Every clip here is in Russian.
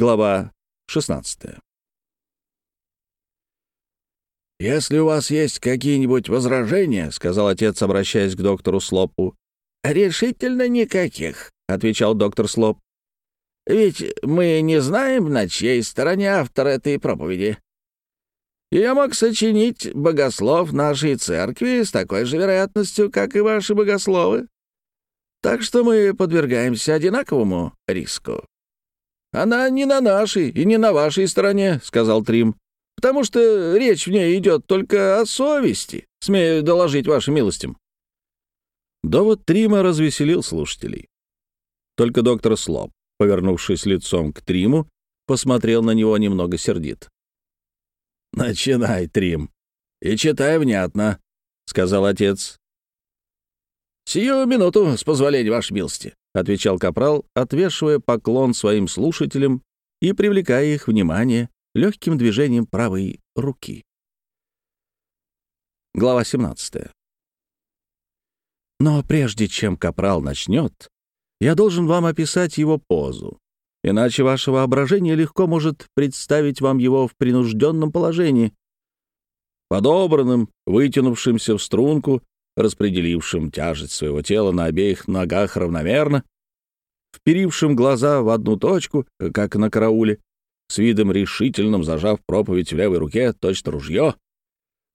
Глава 16. «Если у вас есть какие-нибудь возражения, — сказал отец, обращаясь к доктору Слопу, — решительно никаких, — отвечал доктор Слоп. Ведь мы не знаем, на чьей стороне автор этой проповеди. Ее мог сочинить богослов нашей церкви с такой же вероятностью, как и ваши богословы. Так что мы подвергаемся одинаковому риску. «Она не на нашей и не на вашей стороне», — сказал Трим, «потому что речь в ней идет только о совести, смею доложить вашим милостям». Довод Трима развеселил слушателей. Только доктор Слоп, повернувшись лицом к Триму, посмотрел на него немного сердит. «Начинай, Трим, и читай внятно», — сказал отец. «Сию минуту, с позволения вашей милости», — отвечал капрал, отвешивая поклон своим слушателям и привлекая их внимание легким движением правой руки. Глава 17. Но прежде чем капрал начнет, я должен вам описать его позу. Иначе ваше воображение легко может представить вам его в принужденном положении, подобранным, вытянувшимся в струнку, распределившим тяжесть своего тела на обеих ногах равномерно, вперившим глаза в одну точку, как на карауле, с видом решительным зажав проповедь в левой руке, точно ружье.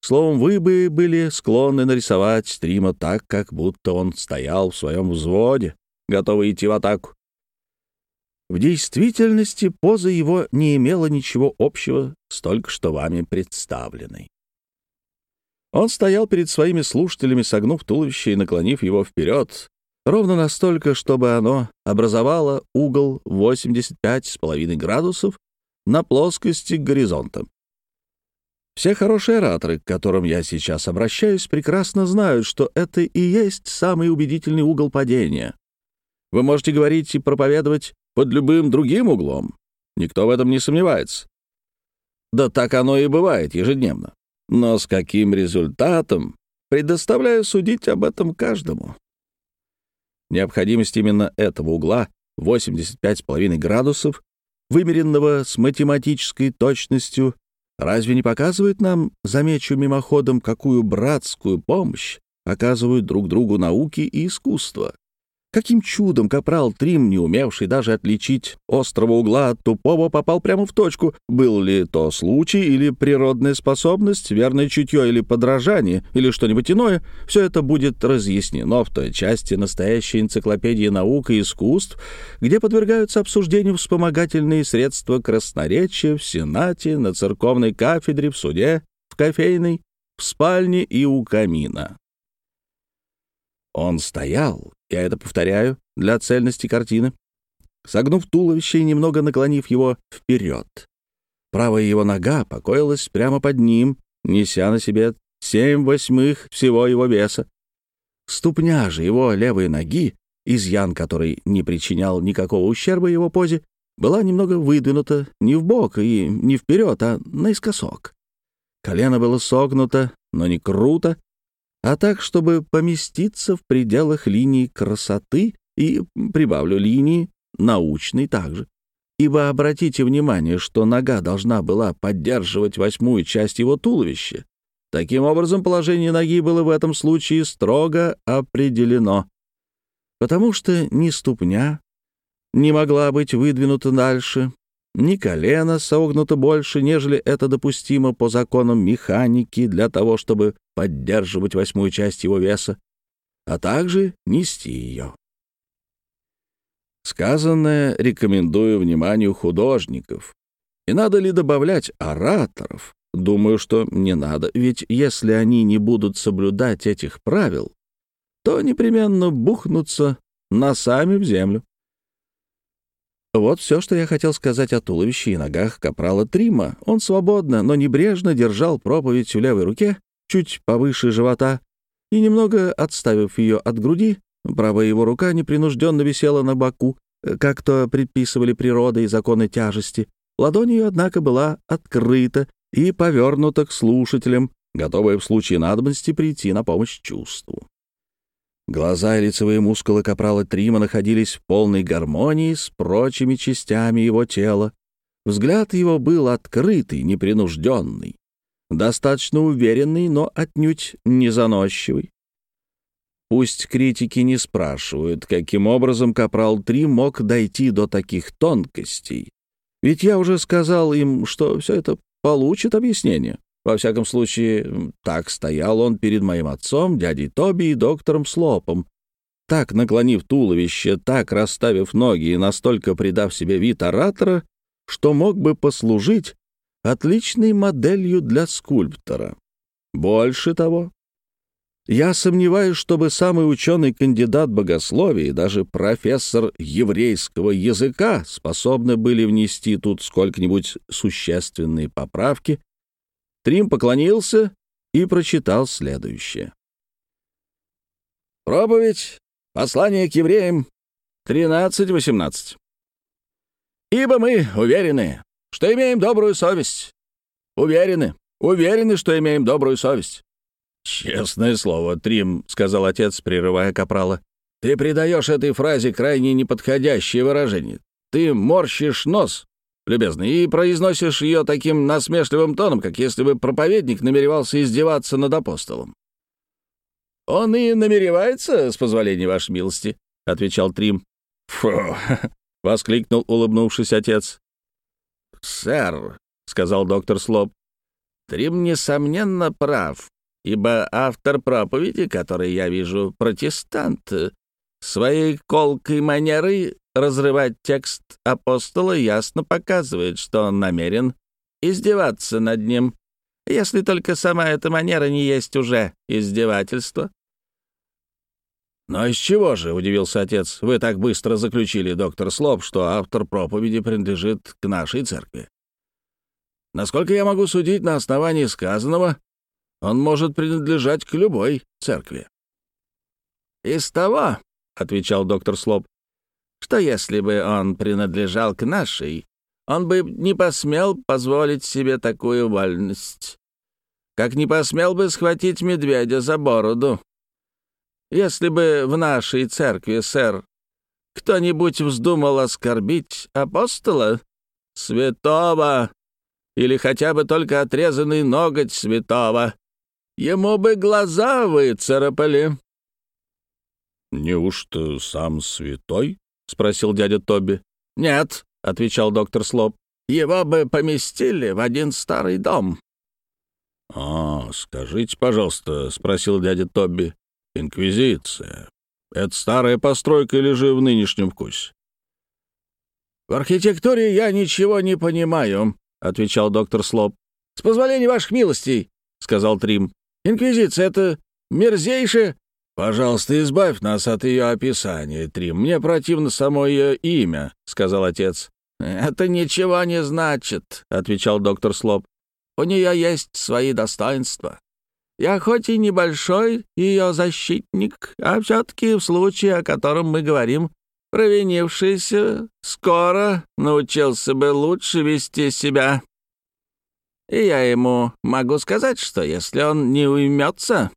Словом, вы бы были склонны нарисовать Стрима так, как будто он стоял в своем взводе, готовый идти в атаку. В действительности поза его не имела ничего общего с только что вами представленной. Он стоял перед своими слушателями, согнув туловище и наклонив его вперед, ровно настолько, чтобы оно образовало угол 85,5 градусов на плоскости горизонта. Все хорошие ораторы, к которым я сейчас обращаюсь, прекрасно знают, что это и есть самый убедительный угол падения. Вы можете говорить и проповедовать под любым другим углом. Никто в этом не сомневается. Да так оно и бывает ежедневно. Но с каким результатом, предоставляю судить об этом каждому. Необходимость именно этого угла, 85,5 градусов, вымеренного с математической точностью, разве не показывает нам, замечу мимоходом, какую братскую помощь оказывают друг другу науки и искусство? Каким чудом капрал Трим, не умевший даже отличить острого угла от тупого, попал прямо в точку? Был ли то случай или природная способность, верное чутье или подражание, или что-нибудь иное? Все это будет разъяснено в той части настоящей энциклопедии наук и искусств, где подвергаются обсуждению вспомогательные средства красноречия в Сенате, на церковной кафедре, в суде, в кофейной, в спальне и у камина. Он стоял, я это повторяю, для цельности картины, согнув туловище и немного наклонив его вперед. Правая его нога покоилась прямо под ним, неся на себе семь восьмых всего его веса. Ступня же его левой ноги, изъян которой не причинял никакого ущерба его позе, была немного выдвинута не в бок и не вперед, а наискосок. Колено было согнуто, но не круто, а так, чтобы поместиться в пределах линии красоты и, прибавлю, линии научной также. Ибо обратите внимание, что нога должна была поддерживать восьмую часть его туловища. Таким образом, положение ноги было в этом случае строго определено, потому что ни ступня не могла быть выдвинута дальше, ни колено согнуто больше, нежели это допустимо по законам механики для того, чтобы поддерживать восьмую часть его веса, а также нести ее. Сказанное рекомендую вниманию художников. И надо ли добавлять ораторов? Думаю, что не надо, ведь если они не будут соблюдать этих правил, то непременно бухнутся носами в землю. Вот все, что я хотел сказать о туловище и ногах капрала Трима. Он свободно, но небрежно держал проповедь в левой руке, чуть повыше живота, и, немного отставив ее от груди, правая его рука непринужденно висела на боку, как то предписывали природа и законы тяжести. Ладонь ее, однако, была открыта и повернута к слушателям, готовая в случае надобности прийти на помощь чувству. Глаза и лицевые мускулы капрала Трима находились в полной гармонии с прочими частями его тела, Взгляд его был открытый, непринужденный, достаточно уверенный, но отнюдь не заносчивый. Пусть критики не спрашивают, каким образом Капрал 3 мог дойти до таких тонкостей. Ведь я уже сказал им, что все это получит объяснение. Во всяком случае, так стоял он перед моим отцом, дядей Тоби и доктором Слопом. Так наклонив туловище, так расставив ноги и настолько придав себе вид оратора, что мог бы послужить отличной моделью для скульптора. Больше того, я сомневаюсь, чтобы самый ученый кандидат богословия и даже профессор еврейского языка способны были внести тут сколько-нибудь существенные поправки. Трим поклонился и прочитал следующее. Проповедь, послание к евреям, 13.18. «Ибо мы уверены, что имеем добрую совесть. Уверены, уверены, что имеем добрую совесть. «Честное слово, Трим», — сказал отец, прерывая капрала, — «ты придаешь этой фразе крайне неподходящее выражение. Ты морщишь нос, любезный, и произносишь ее таким насмешливым тоном, как если бы проповедник намеревался издеваться над апостолом». «Он и намеревается, с позволения вашей милости», — отвечал Трим. «Фу!» — воскликнул, улыбнувшись отец. «Сэр», — сказал доктор Слоп, — «Трим, несомненно, прав, ибо автор проповеди, который я вижу, протестант, своей колкой манерой разрывать текст апостола ясно показывает, что он намерен издеваться над ним, если только сама эта манера не есть уже издевательство. «Но из чего же, — удивился отец, — вы так быстро заключили, доктор Слоп, что автор проповеди принадлежит к нашей церкви? Насколько я могу судить на основании сказанного, он может принадлежать к любой церкви». «Из того, — отвечал доктор Слоп, — что если бы он принадлежал к нашей, он бы не посмел позволить себе такую вольность, как не посмел бы схватить медведя за бороду, если бы в нашей церкви, сэр, кто-нибудь вздумал оскорбить апостола, святого, или хотя бы только отрезанный ноготь святого, ему бы глаза выцарапали». «Неужто сам святой?» — спросил дядя Тоби. «Нет», — отвечал доктор Слоп, — «его бы поместили в один старый дом». «А, скажите, пожалуйста», — спросил дядя Тоби, Инквизиция. Это старая постройка или же в нынешнем вкусе? «В архитектуре я ничего не понимаю», — отвечал доктор Слоп. «С позволения ваших милостей», — сказал Трим. «Инквизиция — это мерзейшее...» «Пожалуйста, избавь нас от ее описания, Трим. Мне противно само ее имя», — сказал отец. «Это ничего не значит», — отвечал доктор Слоп. «У нее есть свои достоинства. Я хоть и небольшой ее защитник, а все-таки в случае, о котором мы говорим, провинившийся скоро научился бы лучше вести себя. И я ему могу сказать, что если он не уймется,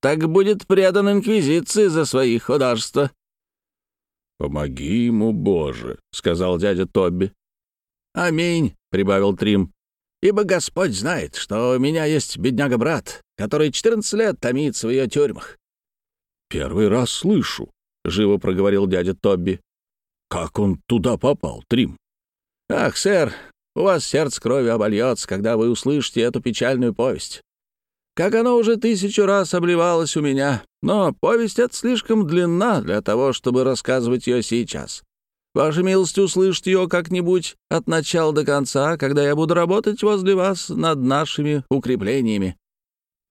так будет предан Инквизиции за свои художества». «Помоги ему, Боже», — сказал дядя Тобби. «Аминь», — прибавил Трим. «Ибо Господь знает, что у меня есть бедняга-брат, который 14 лет томится в ее тюрьмах». «Первый раз слышу», — живо проговорил дядя Тобби. «Как он туда попал, Трим?» «Ах, сэр, у вас сердце крови обольется, когда вы услышите эту печальную повесть. Как оно уже тысячу раз обливалось у меня, но повесть эта слишком длинна для того, чтобы рассказывать ее сейчас. Ваша милость услышит ее как-нибудь от начала до конца, когда я буду работать возле вас над нашими укреплениями.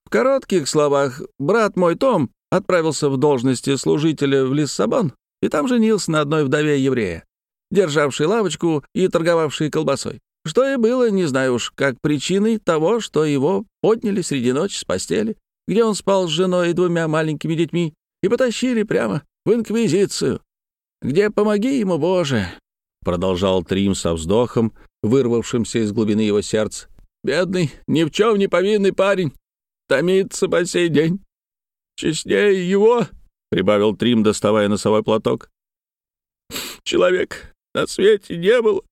В коротких словах, брат мой Том отправился в должности служителя в Лиссабон и там женился на одной вдове еврея, державшей лавочку и торговавшей колбасой. Что и было, не знаю уж, как причиной того, что его подняли среди ночи с постели, где он спал с женой и двумя маленькими детьми, и потащили прямо в Инквизицию, где «помоги ему, Боже!» — продолжал Трим со вздохом, вырвавшимся из глубины его сердца. «Бедный, ни в чем не повинный парень, томится по сей день. Честнее его, — прибавил Трим, доставая носовой платок, — человек на свете не было.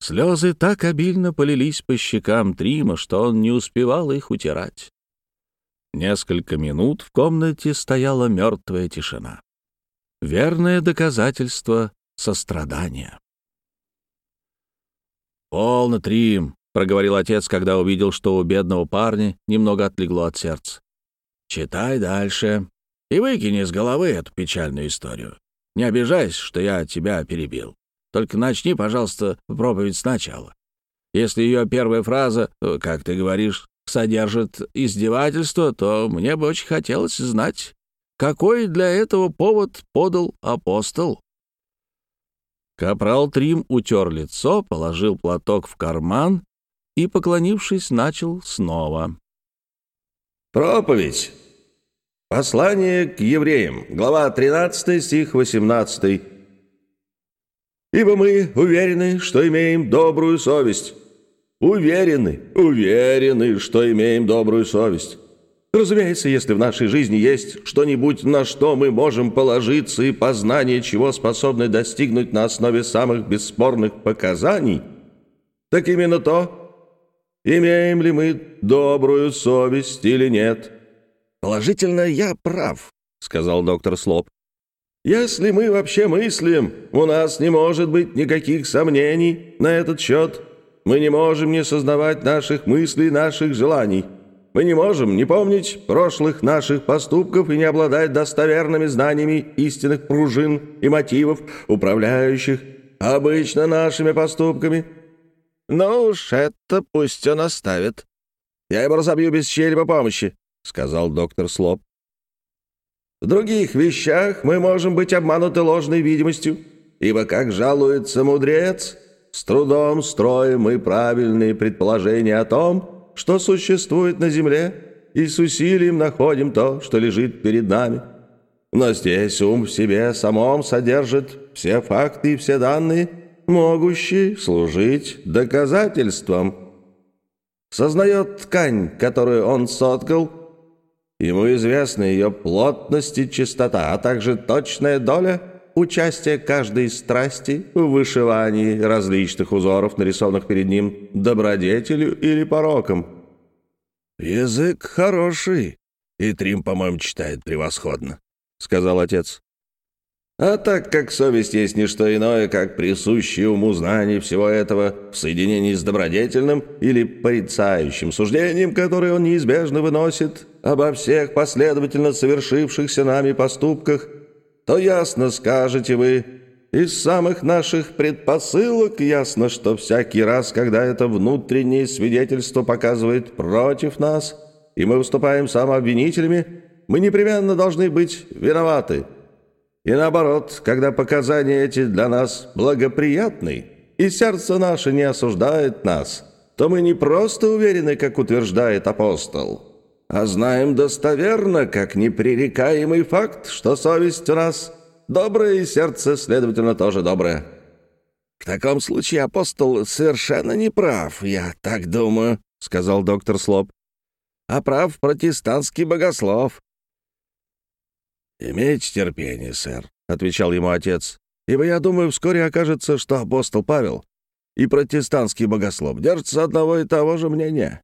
Слезы так обильно полились по щекам Трима, что он не успевал их утирать. Несколько минут в комнате стояла мертвая тишина. Верное доказательство сострадания. «Полно, Трим», — проговорил отец, когда увидел, что у бедного парня немного отлегло от сердца. «Читай дальше и выкини с головы эту печальную историю. Не обижайся, что я тебя перебил. Только начни, пожалуйста, проповедь сначала. Если ее первая фраза, э, как ты говоришь, содержит издевательство, то мне бы очень хотелось знать, какой для этого повод подал апостол. Капрал Трим утер лицо, положил платок в карман и, поклонившись, начал снова. «Проповедь. Послание к евреям. Глава 13, стих 18. Ибо мы уверены, что имеем добрую совесть. Уверены, уверены, что имеем добрую совесть. Разумеется, если в нашей жизни есть что-нибудь, на что мы можем положиться и познание чего способны достигнуть на основе самых бесспорных показаний, так именно то, имеем ли мы добрую совесть или нет. «Положительно, я прав», — сказал доктор Слоп. Если мы вообще мыслим, у нас не может быть никаких сомнений на этот счет. Мы не можем не сознавать наших мыслей, наших желаний. Мы не можем не помнить прошлых наших поступков и не обладать достоверными знаниями истинных пружин и мотивов, управляющих обычно нашими поступками. «Ну уж это пусть он оставит. Я его разобью без чьей-либо помощи», — сказал доктор Слоп. В других вещах мы можем быть обмануты ложной видимостью, ибо, как жалуется мудрец, с трудом строим мы правильные предположения о том, что существует на земле, и с усилием находим то, что лежит перед нами. Но здесь ум в себе самом содержит все факты и все данные, могущие служить доказательством. Сознает ткань, которую он соткал, Ему известна ее плотность и чистота, а также точная доля участия каждой страсти в вышивании различных узоров, нарисованных перед ним добродетелю или пороком. «Язык хороший, и Трим, по-моему, читает превосходно», — сказал отец. А так как совесть есть не что иное, как присущее уму знание всего этого в соединении с добродетельным или порицающим суждением, которое он неизбежно выносит обо всех последовательно совершившихся нами поступках, то ясно скажете вы, из самых наших предпосылок ясно, что всякий раз, когда это внутреннее свидетельство показывает против нас, и мы выступаем самообвинителями, мы непременно должны быть виноваты». И наоборот, когда показания эти для нас благоприятны, и сердце наше не осуждает нас, то мы не просто уверены, как утверждает апостол, а знаем достоверно, как непререкаемый факт, что совесть у нас добрая и сердце, следовательно, тоже доброе. «В таком случае апостол совершенно не прав, я так думаю», — сказал доктор Слоп. «А прав протестантский богослов. «Имейте терпение, сэр», — отвечал ему отец, «ибо я думаю, вскоре окажется, что апостол Павел и протестантский богослов держатся одного и того же мнения».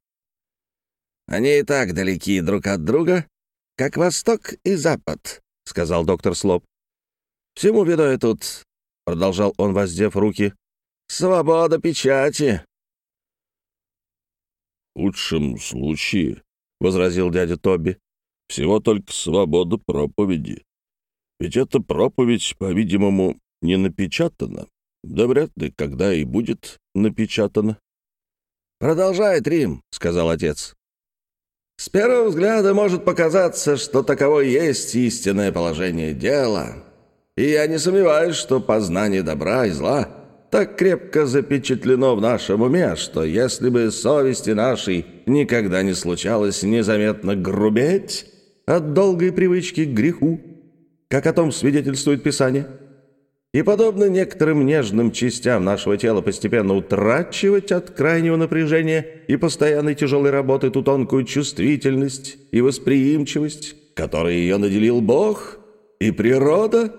«Они и так далеки друг от друга, как Восток и Запад», — сказал доктор Слоп. «Всему виной тут», — продолжал он, воздев руки, — «свобода печати». «В худшем случае», — возразил дядя Тоби, всего только свобода проповеди. Ведь эта проповедь, по-видимому, не напечатана. Да вряд ли когда и будет напечатана. «Продолжай, Трим», — сказал отец. «С первого взгляда может показаться, что таково есть истинное положение дела. И я не сомневаюсь, что познание добра и зла так крепко запечатлено в нашем уме, что если бы совести нашей никогда не случалось незаметно грубеть, от долгой привычки к греху, как о том свидетельствует Писание, и, подобно некоторым нежным частям нашего тела, постепенно утрачивать от крайнего напряжения и постоянной тяжелой работы ту тонкую чувствительность и восприимчивость, которой ее наделил Бог и природа,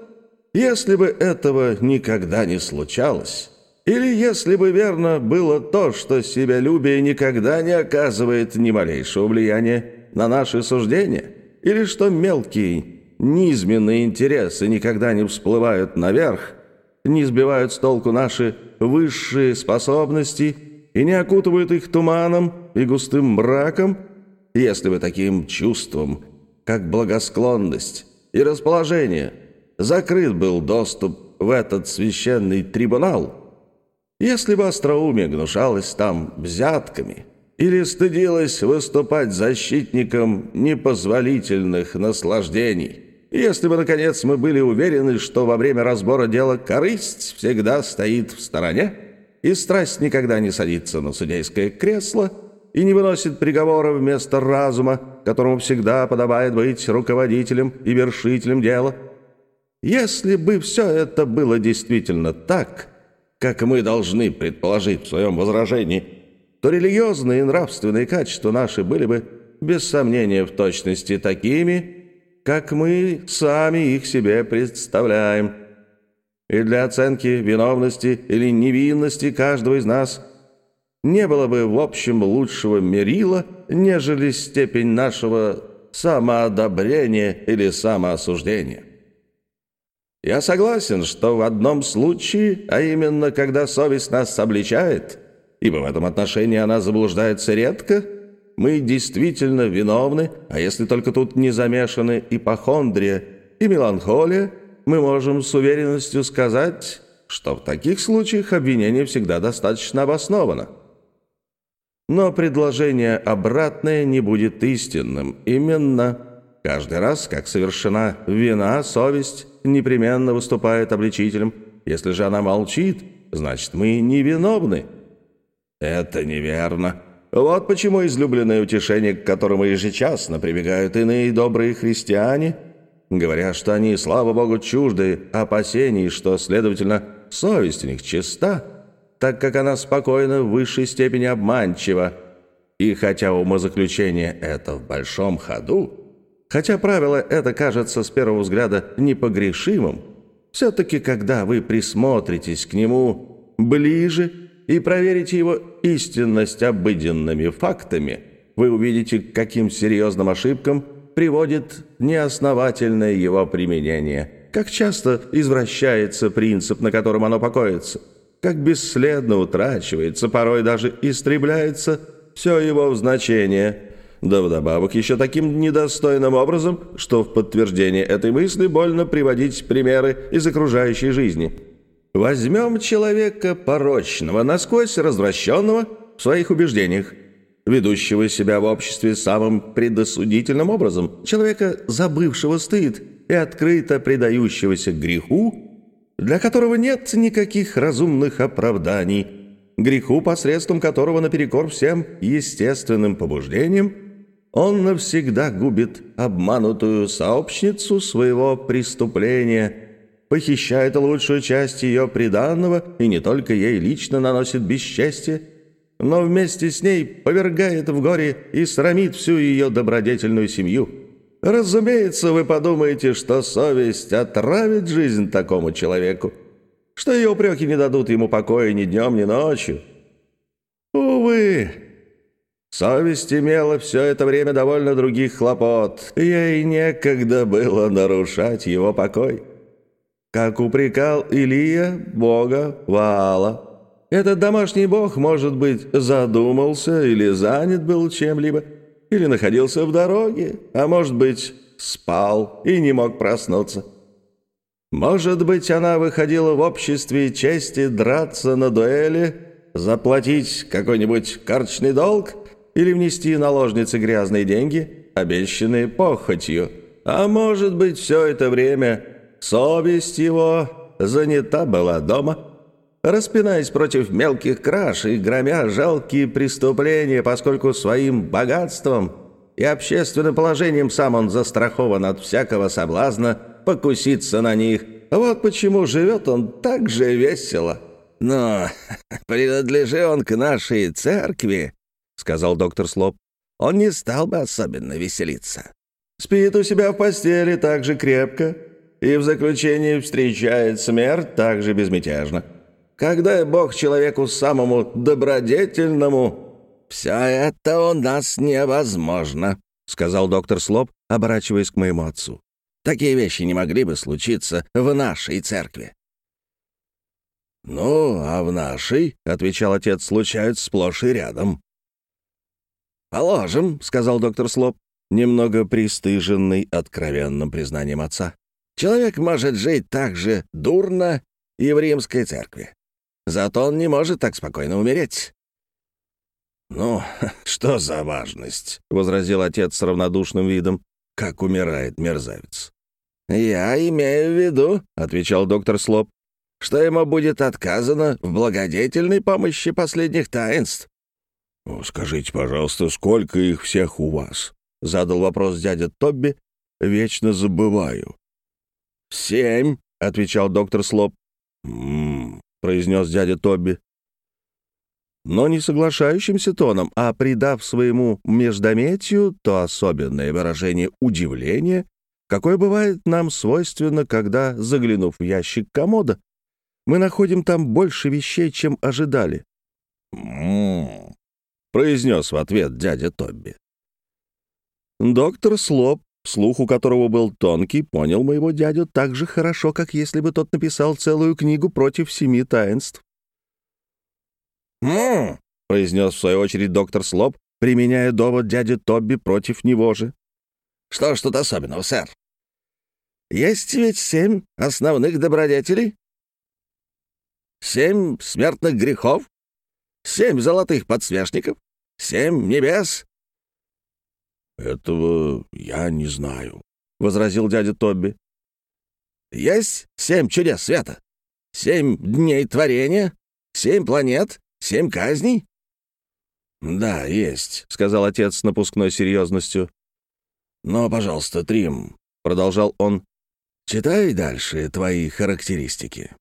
если бы этого никогда не случалось, Или, если бы верно было то, что себялюбие никогда не оказывает ни малейшего влияния на наши суждения, или что мелкие, низменные интересы никогда не всплывают наверх, не сбивают с толку наши высшие способности и не окутывают их туманом и густым мраком, если бы таким чувством, как благосклонность и расположение, закрыт был доступ в этот священный трибунал, если бы остроумие гнушалось там взятками или стыдилось выступать защитником непозволительных наслаждений, если бы, наконец, мы были уверены, что во время разбора дела корысть всегда стоит в стороне, и страсть никогда не садится на судейское кресло и не выносит приговора вместо разума, которому всегда подобает быть руководителем и вершителем дела. Если бы все это было действительно так, как мы должны предположить в своем возражении, то религиозные и нравственные качества наши были бы, без сомнения, в точности такими, как мы сами их себе представляем. И для оценки виновности или невинности каждого из нас не было бы в общем лучшего мерила, нежели степень нашего самоодобрения или самоосуждения. Я согласен, что в одном случае, а именно когда совесть нас обличает, ибо в этом отношении она заблуждается редко – мы действительно виновны, а если только тут не замешаны ипохондрия и меланхолия, мы можем с уверенностью сказать, что в таких случаях обвинение всегда достаточно обосновано. Но предложение обратное не будет истинным. Именно каждый раз, как совершена вина, совесть непременно выступает обличителем. Если же она молчит, значит, мы невиновны. Это неверно. Вот почему излюбленное утешение, к которому ежечасно прибегают иные добрые христиане, говоря, что они, слава Богу, чужды опасений, что, следовательно, совесть у них чиста, так как она спокойна в высшей степени обманчива. И хотя умозаключение это в большом ходу, хотя правило это кажется с первого взгляда непогрешимым, все-таки, когда вы присмотритесь к нему ближе, и проверите его истинность обыденными фактами, вы увидите, к каким серьезным ошибкам приводит неосновательное его применение, как часто извращается принцип, на котором оно покоится, как бесследно утрачивается, порой даже истребляется все его значение, да вдобавок еще таким недостойным образом, что в подтверждение этой мысли больно приводить примеры из окружающей жизни – Возьмем человека порочного, насквозь развращенного в своих убеждениях, ведущего себя в обществе самым предосудительным образом, человека, забывшего стыд и открыто предающегося греху, для которого нет никаких разумных оправданий, греху, посредством которого наперекор всем естественным побуждениям, он навсегда губит обманутую сообщницу своего преступления – похищает лучшую часть ее приданного и не только ей лично наносит бесчестие, но вместе с ней повергает в горе и срамит всю ее добродетельную семью. Разумеется, вы подумаете, что совесть отравит жизнь такому человеку, что ее упреки не дадут ему покоя ни днем, ни ночью. Увы, совесть имела все это время довольно других хлопот, ей некогда было нарушать его покой как упрекал Илия бога Ваала. Этот домашний бог, может быть, задумался или занят был чем-либо, или находился в дороге, а может быть, спал и не мог проснуться. Может быть, она выходила в обществе чести драться на дуэли, заплатить какой-нибудь карточный долг или внести наложнице грязные деньги, обещанные похотью. А может быть, все это время Совесть его занята была дома, распинаясь против мелких краж и громя жалкие преступления, поскольку своим богатством и общественным положением сам он застрахован от всякого соблазна покуситься на них. Вот почему живет он так же весело. «Но принадлежи он к нашей церкви», — сказал доктор Слоп, — «он не стал бы особенно веселиться. Спит у себя в постели так же крепко, и в заключении встречает смерть так же безмятежно. Когда Бог человеку самому добродетельному...» «Все это у нас невозможно», — сказал доктор Слоп, оборачиваясь к моему отцу. «Такие вещи не могли бы случиться в нашей церкви». «Ну, а в нашей, — отвечал отец, — случаются сплошь и рядом». «Положим, — сказал доктор Слоп, немного пристыженный откровенным признанием отца. «Человек может жить так же дурно и в римской церкви. Зато он не может так спокойно умереть». «Ну, что за важность?» — возразил отец с равнодушным видом. «Как умирает мерзавец?» «Я имею в виду», — отвечал доктор Слоп, «что ему будет отказано в благодетельной помощи последних таинств». «Скажите, пожалуйста, сколько их всех у вас?» — задал вопрос дядя Тобби. «Вечно забываю». «Семь», — отвечал доктор Слоп. «М-м-м», произнес дядя Тобби. Но не соглашающимся тоном, а придав своему междометию то особенное выражение удивления, какое бывает нам свойственно, когда, заглянув в ящик комода, мы находим там больше вещей, чем ожидали. «М-м-м», произнес в ответ дядя Тобби. Доктор Слоп, слух у которого был тонкий, понял моего дядю так же хорошо, как если бы тот написал целую книгу против семи таинств. «М-м-м», произнес в свою очередь доктор Слоп, применяя довод дяди Тобби против него же. «Что ж тут особенного, сэр? Есть ведь семь основных добродетелей? Семь смертных грехов? Семь золотых подсвечников? Семь небес? «Этого я не знаю», — возразил дядя Тобби. «Есть семь чудес света, семь дней творения, семь планет, семь казней?» «Да, есть», — сказал отец с напускной серьезностью. «Но, пожалуйста, Трим», — продолжал он, — «читай дальше твои характеристики».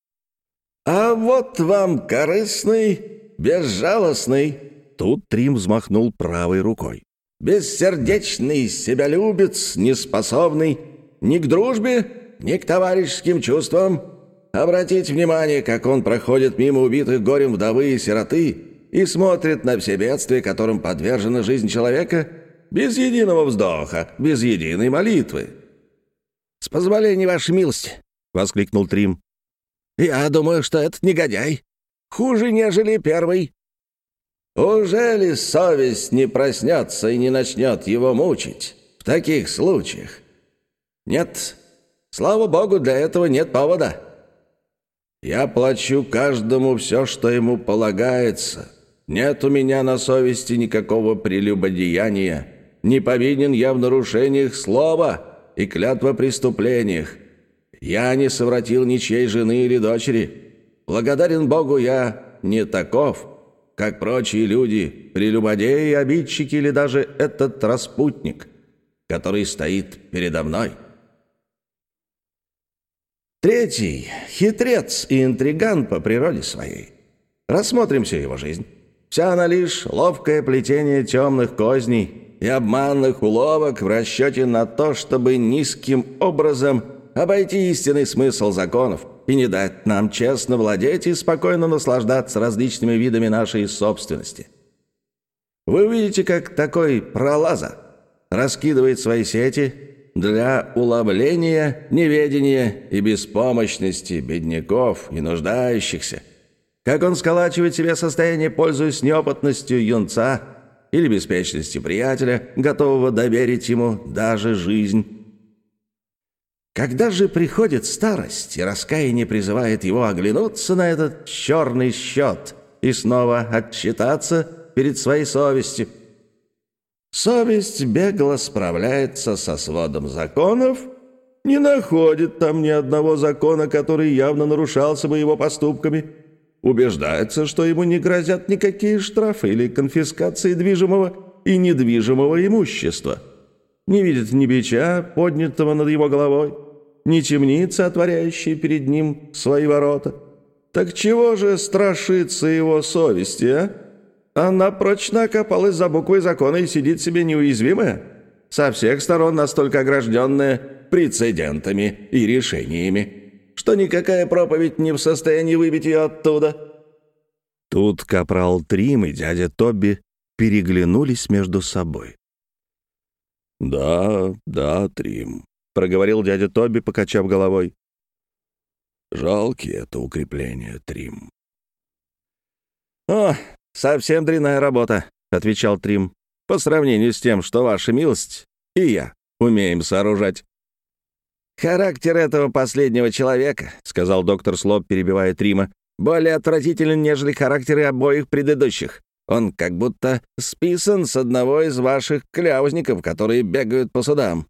«А вот вам корыстный, безжалостный». Тут Трим взмахнул правой рукой. Бессердечный себялюбец, неспособный ни к дружбе, ни к товарищеским чувствам. Обратите внимание, как он проходит мимо убитых горем вдовы и сироты и смотрит на все бедствия, которым подвержена жизнь человека, без единого вздоха, без единой молитвы. «С позволения вашей милости!» — воскликнул Трим. «Я думаю, что этот негодяй хуже, нежели первый». Уже ли совесть не проснется и не начнет его мучить в таких случаях? Нет, слава богу, для этого нет повода. Я плачу каждому все, что ему полагается. Нет у меня на совести никакого прелюбодеяния. Не повинен я в нарушениях слова и клятва преступлениях. Я не совратил ничьей жены или дочери. Благодарен Богу я не таков» как прочие люди, прелюбодеи, обидчики или даже этот распутник, который стоит передо мной. Третий — хитрец и интриган по природе своей. Рассмотрим всю его жизнь. Вся она лишь ловкое плетение темных козней и обманных уловок в расчете на то, чтобы низким образом обойти истинный смысл законов — и не дать нам честно владеть и спокойно наслаждаться различными видами нашей собственности. Вы увидите, как такой пролаза раскидывает свои сети для уловления неведения и беспомощности бедняков и нуждающихся, как он сколачивает себе состояние, пользуясь неопытностью юнца или беспечностью приятеля, готового доверить ему даже жизнь, когда же приходит старость, и раскаяние призывает его оглянуться на этот черный счет и снова отчитаться перед своей совестью, совесть бегло справляется со сводом законов, не находит там ни одного закона, который явно нарушался бы его поступками, убеждается, что ему не грозят никакие штрафы или конфискации движимого и недвижимого имущества, не видит ни бича, поднятого над его головой, не темница, отворяющая перед ним свои ворота. Так чего же страшится его совести, а? Она прочно копалась за буквой закона и сидит себе неуязвимая, со всех сторон настолько огражденная прецедентами и решениями, что никакая проповедь не в состоянии выбить ее оттуда». Тут капрал Трим и дядя Тоби переглянулись между собой. «Да, да, Трим», — проговорил дядя Тоби, покачав головой. «Жалки это укрепление, Трим». «О, совсем дрянная работа», — отвечал Трим, «по сравнению с тем, что ваша милость и я умеем сооружать». «Характер этого последнего человека», — сказал доктор Слоп, перебивая Трима, «более отвратителен, нежели характеры обоих предыдущих. Он как будто списан с одного из ваших кляузников, которые бегают по судам.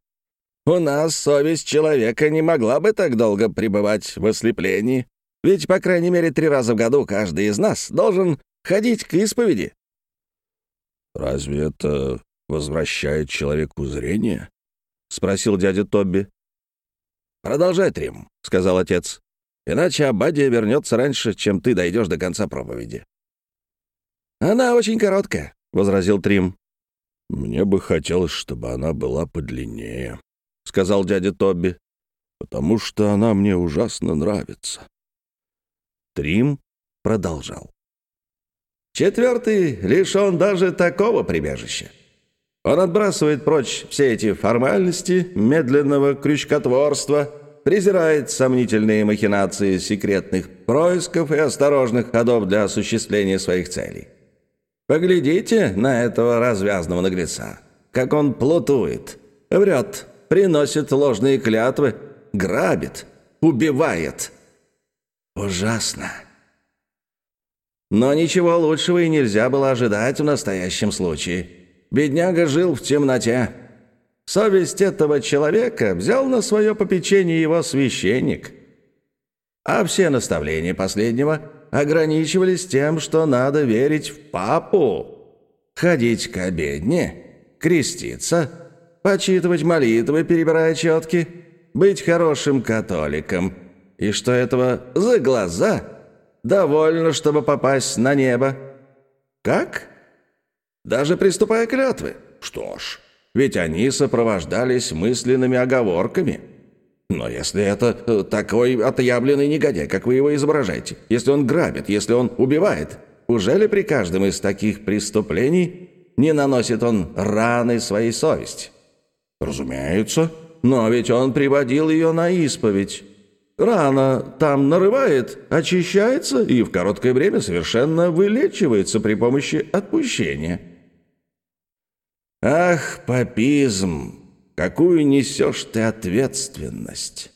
У нас совесть человека не могла бы так долго пребывать в ослеплении. Ведь, по крайней мере, три раза в году каждый из нас должен ходить к исповеди». «Разве это возвращает человеку зрение?» — спросил дядя Тобби. «Продолжай, Трим», — сказал отец. «Иначе Аббадия вернется раньше, чем ты дойдешь до конца проповеди». «Она очень короткая», — возразил Трим. «Мне бы хотелось, чтобы она была подлиннее», — сказал дядя Тобби, «потому что она мне ужасно нравится». Трим продолжал. «Четвертый лишен даже такого прибежища. Он отбрасывает прочь все эти формальности медленного крючкотворства, презирает сомнительные махинации секретных происков и осторожных ходов для осуществления своих целей. Поглядите на этого развязного наглеца, как он плутует, врет, приносит ложные клятвы, грабит, убивает. Ужасно. Но ничего лучшего и нельзя было ожидать в настоящем случае. Бедняга жил в темноте. Совесть этого человека взял на свое попечение его священник. А все наставления последнего ограничивались тем, что надо верить в папу, ходить к обедне, креститься, почитывать молитвы, перебирая четки, быть хорошим католиком, и что этого за глаза довольно, чтобы попасть на небо. Как? даже приступая клятвы. Что ж, ведь они сопровождались мысленными оговорками. Но если это э, такой отъявленный негодяй, как вы его изображаете, если он грабит, если он убивает, ужели при каждом из таких преступлений не наносит он раны своей совести? Разумеется, но ведь он приводил ее на исповедь. Рана там нарывает, очищается и в короткое время совершенно вылечивается при помощи отпущения. Ах, папизм, какую несешь ты ответственность!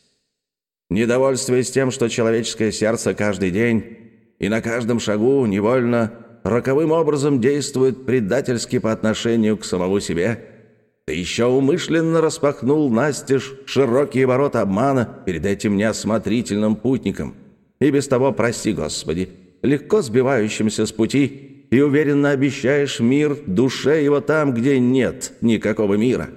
Недовольствуясь тем, что человеческое сердце каждый день и на каждом шагу невольно роковым образом действует предательски по отношению к самому себе, ты еще умышленно распахнул настежь широкие ворота обмана перед этим неосмотрительным путником. И без того, прости, Господи, легко сбивающимся с пути и уверенно обещаешь мир душе его там, где нет никакого мира.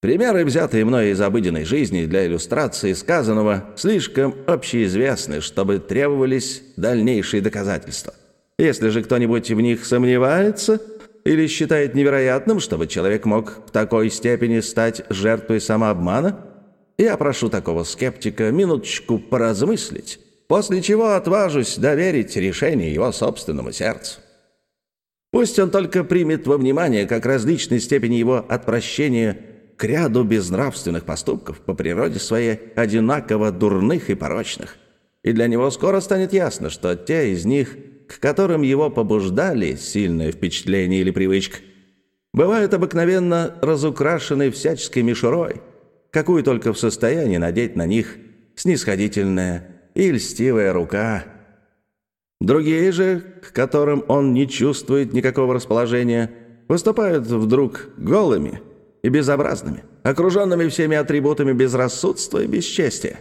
Примеры, взятые мной из обыденной жизни для иллюстрации сказанного, слишком общеизвестны, чтобы требовались дальнейшие доказательства. Если же кто-нибудь в них сомневается или считает невероятным, чтобы человек мог в такой степени стать жертвой самообмана, я прошу такого скептика минуточку поразмыслить после чего отважусь доверить решение его собственному сердцу. Пусть он только примет во внимание, как различной степени его отвращения к ряду безнравственных поступков по природе своей одинаково дурных и порочных. И для него скоро станет ясно, что те из них, к которым его побуждали сильное впечатление или привычка, бывают обыкновенно разукрашены всяческой мишурой, какую только в состоянии надеть на них снисходительное и льстивая рука. Другие же, к которым он не чувствует никакого расположения, выступают вдруг голыми и безобразными, окруженными всеми атрибутами безрассудства и бесчестия.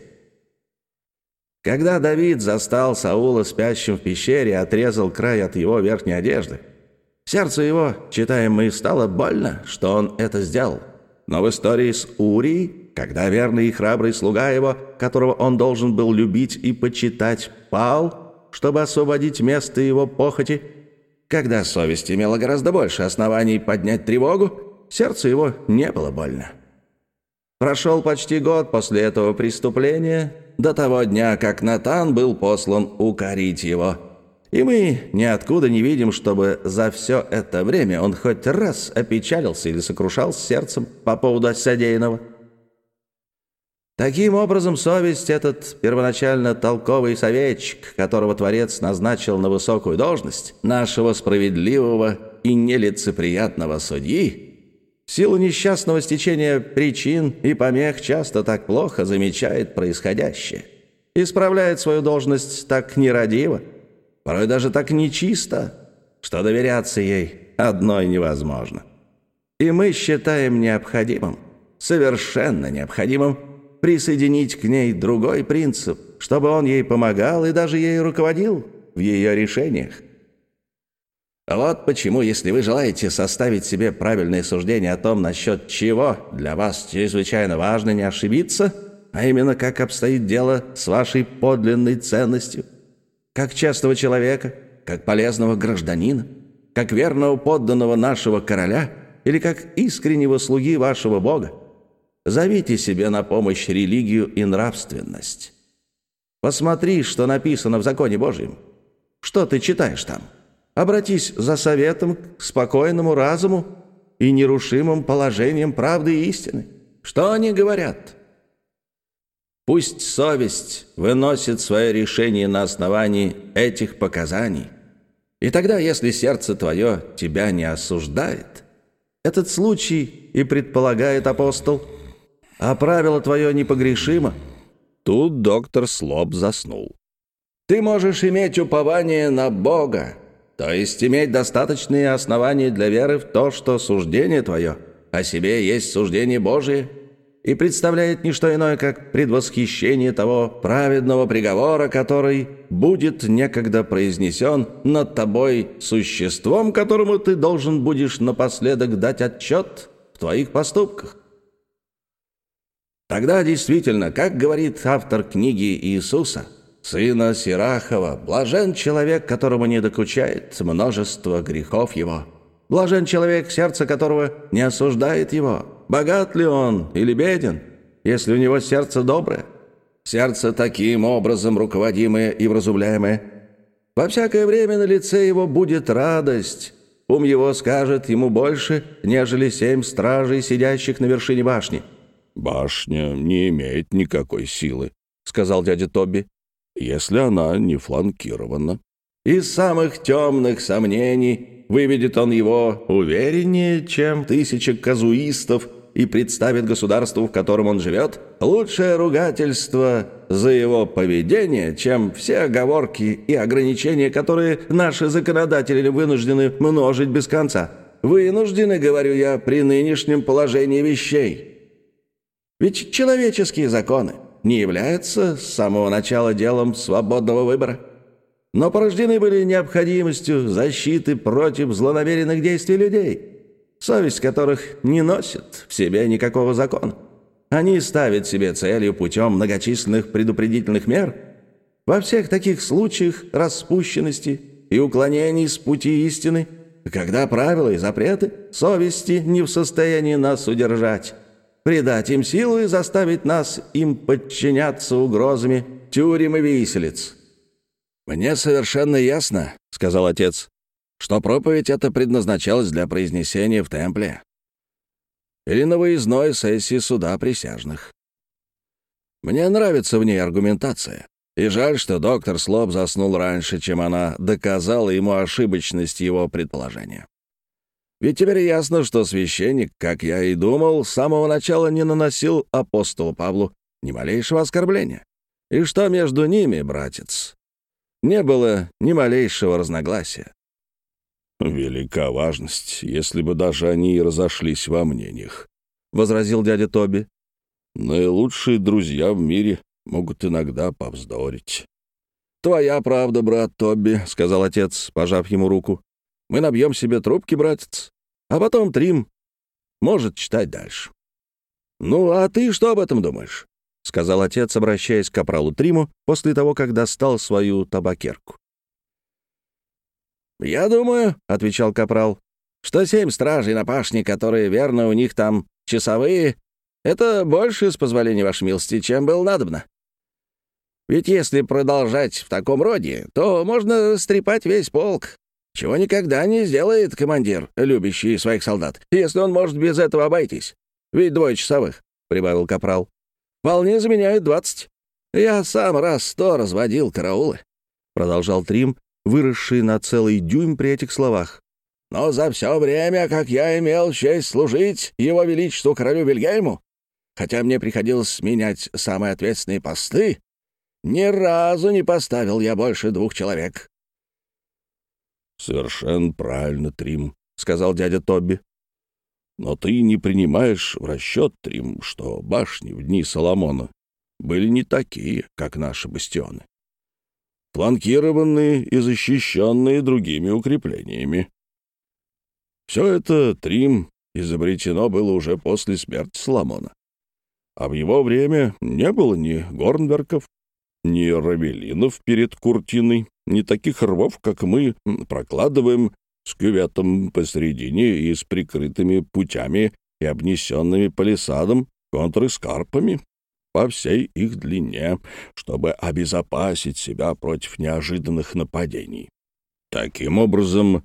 Когда Давид застал Саула спящим в пещере и отрезал край от его верхней одежды, сердцу его, читаем мы, стало больно, что он это сделал. Но в истории с Урией когда верный и храбрый слуга его, которого он должен был любить и почитать, пал, чтобы освободить место его похоти, когда совесть имела гораздо больше оснований поднять тревогу, сердцу его не было больно. Прошел почти год после этого преступления, до того дня, как Натан был послан укорить его. И мы ниоткуда не видим, чтобы за все это время он хоть раз опечалился или сокрушался сердцем по поводу содеянного. Таким образом, совесть — этот первоначально толковый советчик, которого Творец назначил на высокую должность, нашего справедливого и нелицеприятного судьи, силу несчастного стечения причин и помех часто так плохо замечает происходящее, исправляет свою должность так нерадиво, порой даже так нечисто, что доверяться ей одной невозможно. И мы считаем необходимым, совершенно необходимым, присоединить к ней другой принцип, чтобы он ей помогал и даже ей руководил в ее решениях. Вот почему, если вы желаете составить себе правильное суждение о том, насчет чего для вас чрезвычайно важно не ошибиться, а именно как обстоит дело с вашей подлинной ценностью, как частного человека, как полезного гражданина, как верного подданного нашего короля или как искреннего слуги вашего Бога, Зовите себе на помощь религию и нравственность. Посмотри, что написано в законе Божьем. Что ты читаешь там? Обратись за советом к спокойному разуму и нерушимым положением правды и истины. Что они говорят? Пусть совесть выносит свое решение на основании этих показаний. И тогда, если сердце твое тебя не осуждает, этот случай и предполагает апостол – а правило твое непогрешимо». Тут доктор Слоб заснул. «Ты можешь иметь упование на Бога, то есть иметь достаточные основания для веры в то, что суждение твое о себе есть суждение Божие и представляет не что иное, как предвосхищение того праведного приговора, который будет некогда произнесен над тобой существом, которому ты должен будешь напоследок дать отчет в твоих поступках. Тогда действительно, как говорит автор книги Иисуса, сына Сирахова, блажен человек, которому не докучает множество грехов его. Блажен человек, сердце которого не осуждает его. Богат ли он или беден, если у него сердце доброе? Сердце таким образом руководимое и вразумляемое. Во всякое время на лице его будет радость. Ум его скажет ему больше, нежели семь стражей, сидящих на вершине башни. «Башня не имеет никакой силы», — сказал дядя Тоби, «если она не фланкирована». «Из самых темных сомнений выведет он его увереннее, чем тысяча казуистов, и представит государству, в котором он живет, лучшее ругательство за его поведение, чем все оговорки и ограничения, которые наши законодатели вынуждены множить без конца. Вынуждены, говорю я, при нынешнем положении вещей». Ведь человеческие законы не являются с самого начала делом свободного выбора, но порождены были необходимостью защиты против злонамеренных действий людей, совесть которых не носит в себе никакого закона. Они ставят себе целью путем многочисленных предупредительных мер во всех таких случаях распущенности и уклонений с пути истины, когда правила и запреты совести не в состоянии нас удержать, придать им силу и заставить нас им подчиняться угрозами тюрем и виселиц». «Мне совершенно ясно», — сказал отец, «что проповедь эта предназначалась для произнесения в темпле или на выездной сессии суда присяжных. Мне нравится в ней аргументация, и жаль, что доктор Слоб заснул раньше, чем она доказала ему ошибочность его предположения. Ведь теперь ясно, что священник, как я и думал, с самого начала не наносил апостолу Павлу ни малейшего оскорбления. И что между ними, братец, не было ни малейшего разногласия. «Велика важность, если бы даже они и разошлись во мнениях», — возразил дядя Тоби. «Наилучшие друзья в мире могут иногда повздорить». «Твоя правда, брат Тоби», — сказал отец, пожав ему руку. «Мы набьем себе трубки, братец. А потом Трим может читать дальше. «Ну, а ты что об этом думаешь?» — сказал отец, обращаясь к капралу Триму после того, как достал свою табакерку. «Я думаю», — отвечал капрал, «что семь стражей на пашне, которые, верно, у них там часовые, это больше, с позволения вашей милости, чем было надобно». Ведь если продолжать в таком роде, то можно стрепать весь полк, чего никогда не сделает командир, любящий своих солдат, если он может без этого обойтись. Ведь двое часовых, — прибавил капрал, — вполне заменяют двадцать. Я сам раз сто разводил караулы, — продолжал Трим, выросший на целый дюйм при этих словах. Но за все время, как я имел честь служить его величеству королю Вильгельму, хотя мне приходилось сменять самые ответственные посты, ни разу не поставил я больше двух человек». «Совершенно правильно, Трим», — сказал дядя Тобби. «Но ты не принимаешь в расчет, Трим, что башни в дни Соломона были не такие, как наши бастионы. Фланкированные и защищенные другими укреплениями. Все это, Трим, изобретено было уже после смерти Соломона. А в его время не было ни Горнберков, ни равелинов перед Куртиной, ни таких рвов, как мы прокладываем с кюветом посередине и с прикрытыми путями и обнесенными палисадом контрэскарпами по всей их длине, чтобы обезопасить себя против неожиданных нападений. Таким образом,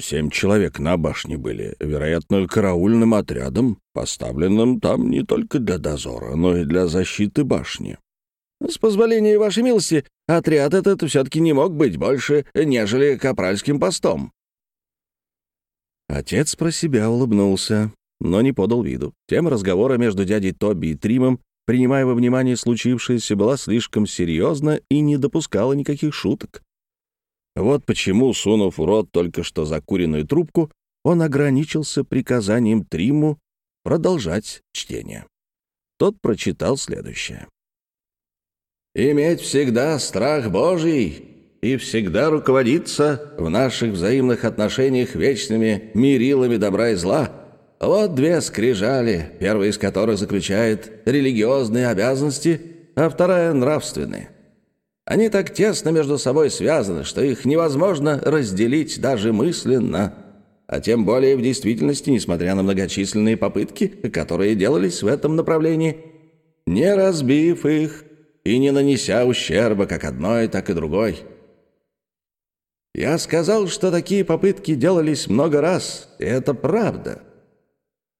семь человек на башне были, вероятно, караульным отрядом, поставленным там не только для дозора, но и для защиты башни. С позволения вашей милости, отряд этот все-таки не мог быть больше, нежели капральским постом». Отец про себя улыбнулся, но не подал виду. Тема разговора между дядей Тоби и Тримом, принимая во внимание случившееся, была слишком серьезна и не допускала никаких шуток. Вот почему, сунув в рот только что закуренную трубку, он ограничился приказанием Триму продолжать чтение. Тот прочитал следующее иметь всегда страх Божий и всегда руководиться в наших взаимных отношениях вечными мерилами добра и зла. Вот две скрижали, первая из которых заключает религиозные обязанности, а вторая — нравственные. Они так тесно между собой связаны, что их невозможно разделить даже мысленно, а тем более в действительности, несмотря на многочисленные попытки, которые делались в этом направлении, не разбив их, и не нанеся ущерба как одной, так и другой. Я сказал, что такие попытки делались много раз, и это правда.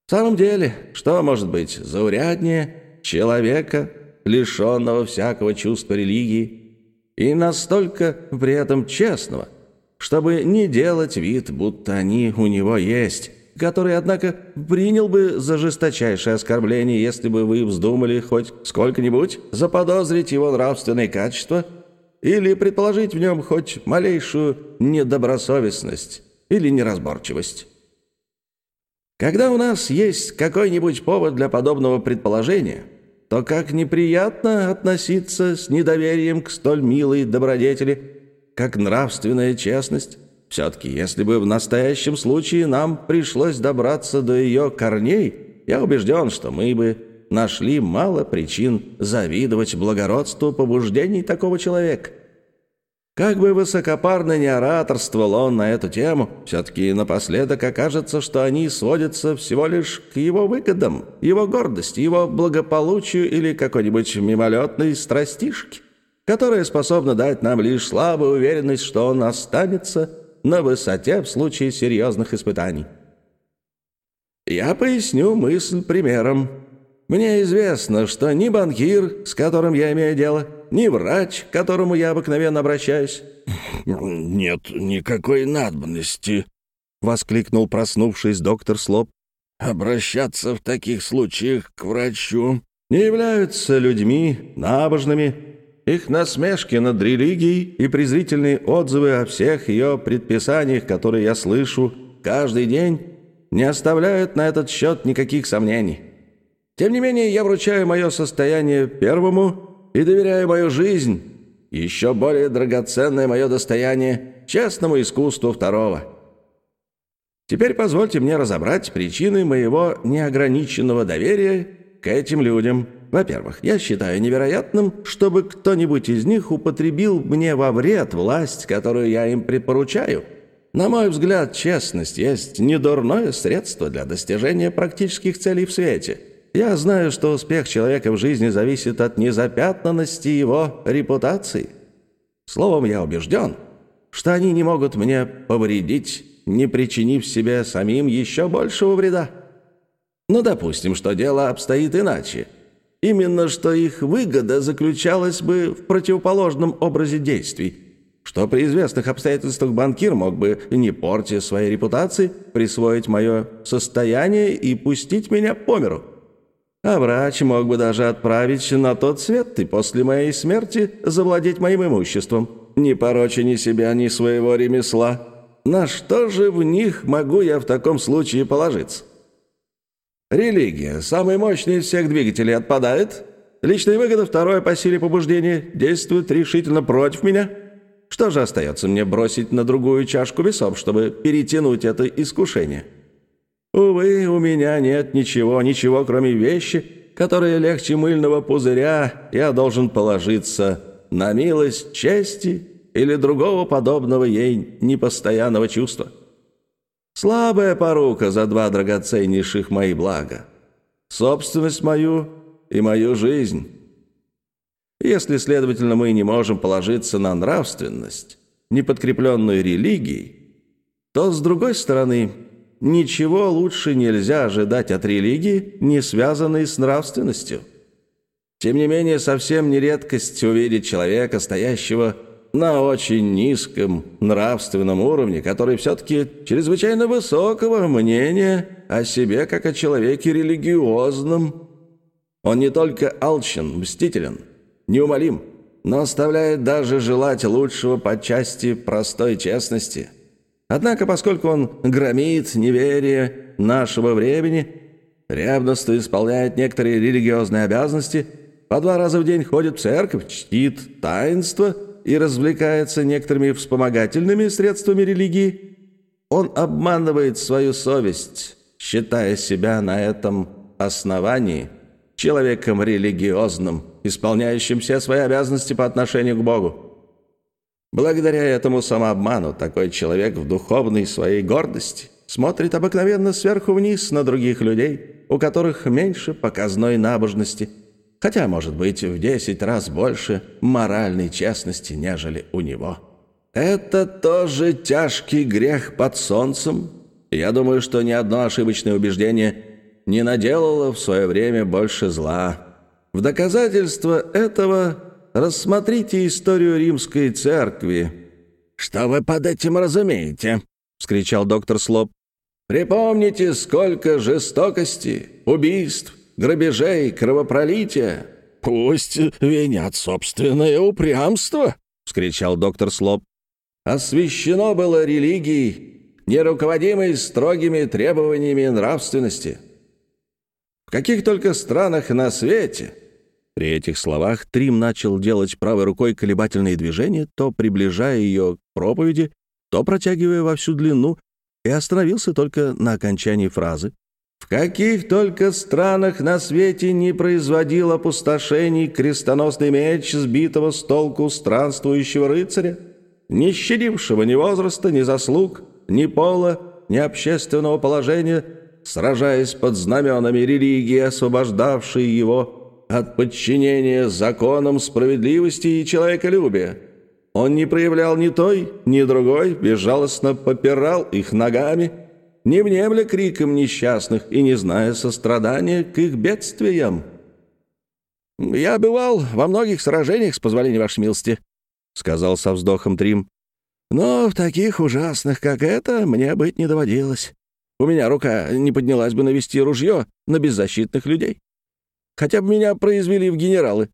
В самом деле, что может быть зауряднее человека, лишенного всякого чувства религии, и настолько при этом честного, чтобы не делать вид, будто они у него есть, который, однако, принял бы за жесточайшее оскорбление, если бы вы вздумали хоть сколько-нибудь заподозрить его нравственные качества или предположить в нем хоть малейшую недобросовестность или неразборчивость. Когда у нас есть какой-нибудь повод для подобного предположения, то как неприятно относиться с недоверием к столь милой добродетели, как нравственная честность, все-таки, если бы в настоящем случае нам пришлось добраться до ее корней, я убежден, что мы бы нашли мало причин завидовать благородству побуждений такого человека. Как бы высокопарно не ораторствовал он на эту тему, все-таки напоследок окажется, что они сводятся всего лишь к его выгодам, его гордости, его благополучию или какой-нибудь мимолетной страстишке, которая способна дать нам лишь слабую уверенность, что он останется на высоте в случае серьезных испытаний. Я поясню мысль примером. Мне известно, что ни банкир, с которым я имею дело, ни врач, к которому я обыкновенно обращаюсь...» «Нет никакой надобности», — воскликнул, проснувшись доктор Слоп. «Обращаться в таких случаях к врачу не являются людьми набожными, их насмешки над религией и презрительные отзывы о всех ее предписаниях, которые я слышу каждый день, не оставляют на этот счет никаких сомнений. Тем не менее, я вручаю мое состояние первому и доверяю мою жизнь, еще более драгоценное мое достояние, честному искусству второго. Теперь позвольте мне разобрать причины моего неограниченного доверия к этим людям – во-первых, я считаю невероятным, чтобы кто-нибудь из них употребил мне во вред власть, которую я им припоручаю. На мой взгляд, честность есть недурное средство для достижения практических целей в свете. Я знаю, что успех человека в жизни зависит от незапятнанности его репутации. Словом, я убежден, что они не могут мне повредить, не причинив себе самим еще большего вреда. Но допустим, что дело обстоит иначе. Именно что их выгода заключалась бы в противоположном образе действий – что при известных обстоятельствах банкир мог бы, не портя своей репутации, присвоить мое состояние и пустить меня по миру. А врач мог бы даже отправить на тот свет и после моей смерти завладеть моим имуществом, не пороча ни себя, ни своего ремесла. На что же в них могу я в таком случае положиться? Религия, самый мощный из всех двигателей, отпадает. Личная выгода, второе по силе побуждения, действует решительно против меня – что же остается мне бросить на другую чашку весов, чтобы перетянуть это искушение? Увы, у меня нет ничего, ничего, кроме вещи, которая легче мыльного пузыря, я должен положиться на милость чести или другого подобного ей непостоянного чувства. Слабая порука за два драгоценнейших мои блага. Собственность мою и мою жизнь. Если, следовательно, мы не можем положиться на нравственность, не подкрепленную религией, то, с другой стороны, ничего лучше нельзя ожидать от религии, не связанной с нравственностью. Тем не менее, совсем не редкость увидеть человека, стоящего на очень низком нравственном уровне, который все-таки чрезвычайно высокого мнения о себе как о человеке религиозном. Он не только алчен, мстителен – неумолим, но оставляет даже желать лучшего по части простой честности. Однако, поскольку он громит неверие нашего времени, ревностно исполняет некоторые религиозные обязанности, по два раза в день ходит в церковь, чтит таинство и развлекается некоторыми вспомогательными средствами религии, он обманывает свою совесть, считая себя на этом основании человеком религиозным – исполняющим все свои обязанности по отношению к Богу. Благодаря этому самообману такой человек в духовной своей гордости смотрит обыкновенно сверху вниз на других людей, у которых меньше показной набожности, хотя, может быть, в десять раз больше моральной честности, нежели у него. Это тоже тяжкий грех под солнцем. Я думаю, что ни одно ошибочное убеждение не наделало в свое время больше зла, в доказательство этого рассмотрите историю римской церкви». «Что вы под этим разумеете?» — вскричал доктор Слоп. «Припомните, сколько жестокости, убийств, грабежей, кровопролития». «Пусть винят собственное упрямство», — вскричал доктор Слоп. «Освящено было религией, не руководимой строгими требованиями нравственности. В каких только странах на свете при этих словах Трим начал делать правой рукой колебательные движения, то приближая ее к проповеди, то протягивая во всю длину, и остановился только на окончании фразы. «В каких только странах на свете не производил опустошений крестоносный меч сбитого с толку странствующего рыцаря, не щадившего ни возраста, ни заслуг, ни пола, ни общественного положения, сражаясь под знаменами религии, освобождавшей его от подчинения законам справедливости и человеколюбия. Он не проявлял ни той, ни другой, безжалостно попирал их ногами, не внемля криком несчастных и не зная сострадания к их бедствиям. «Я бывал во многих сражениях, с позволения вашей милости», — сказал со вздохом Трим. «Но в таких ужасных, как это, мне быть не доводилось. У меня рука не поднялась бы навести ружье на беззащитных людей. Хотя бы меня произвели в генералы».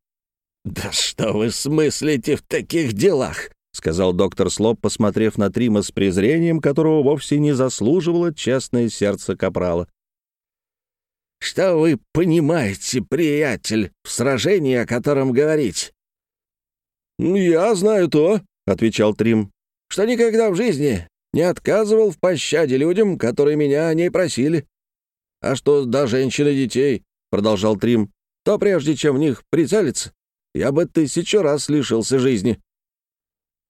«Да что вы смыслите в таких делах?» — сказал доктор Слоп, посмотрев на Трима с презрением, которого вовсе не заслуживало честное сердце Капрала. «Что вы понимаете, приятель, в сражении, о котором говорить?» «Я знаю то», — отвечал Трим, — «что никогда в жизни не отказывал в пощаде людям, которые меня о ней просили. А что до женщин и детей, продолжал Трим, то прежде чем в них прицелиться, я бы тысячу раз лишился жизни.